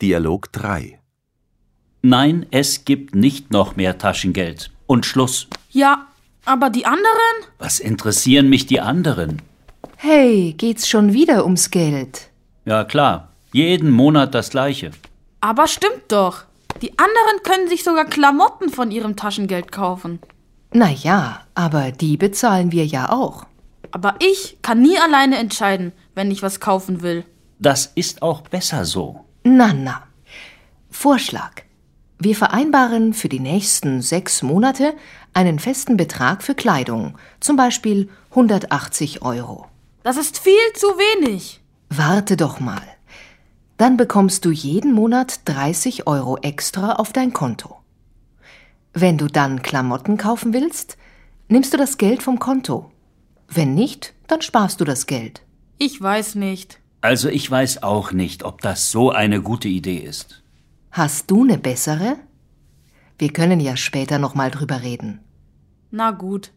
Dialog 3 Nein, es gibt nicht noch mehr Taschengeld. Und Schluss. Ja, aber die anderen? Was interessieren mich die anderen? Hey, geht's schon wieder ums Geld? Ja klar, jeden Monat das gleiche. Aber stimmt doch. Die anderen können sich sogar Klamotten von ihrem Taschengeld kaufen. Na ja, aber die bezahlen wir ja auch. Aber ich kann nie alleine entscheiden, wenn ich was kaufen will. Das ist auch besser so. Na, na. Vorschlag. Wir vereinbaren für die nächsten sechs Monate einen festen Betrag für Kleidung, zum Beispiel 180 Euro. Das ist viel zu wenig. Warte doch mal. Dann bekommst du jeden Monat 30 Euro extra auf dein Konto. Wenn du dann Klamotten kaufen willst, nimmst du das Geld vom Konto. Wenn nicht, dann sparst du das Geld. Ich weiß nicht. Also ich weiß auch nicht, ob das so eine gute Idee ist. Hast du eine bessere? Wir können ja später noch mal drüber reden. Na gut.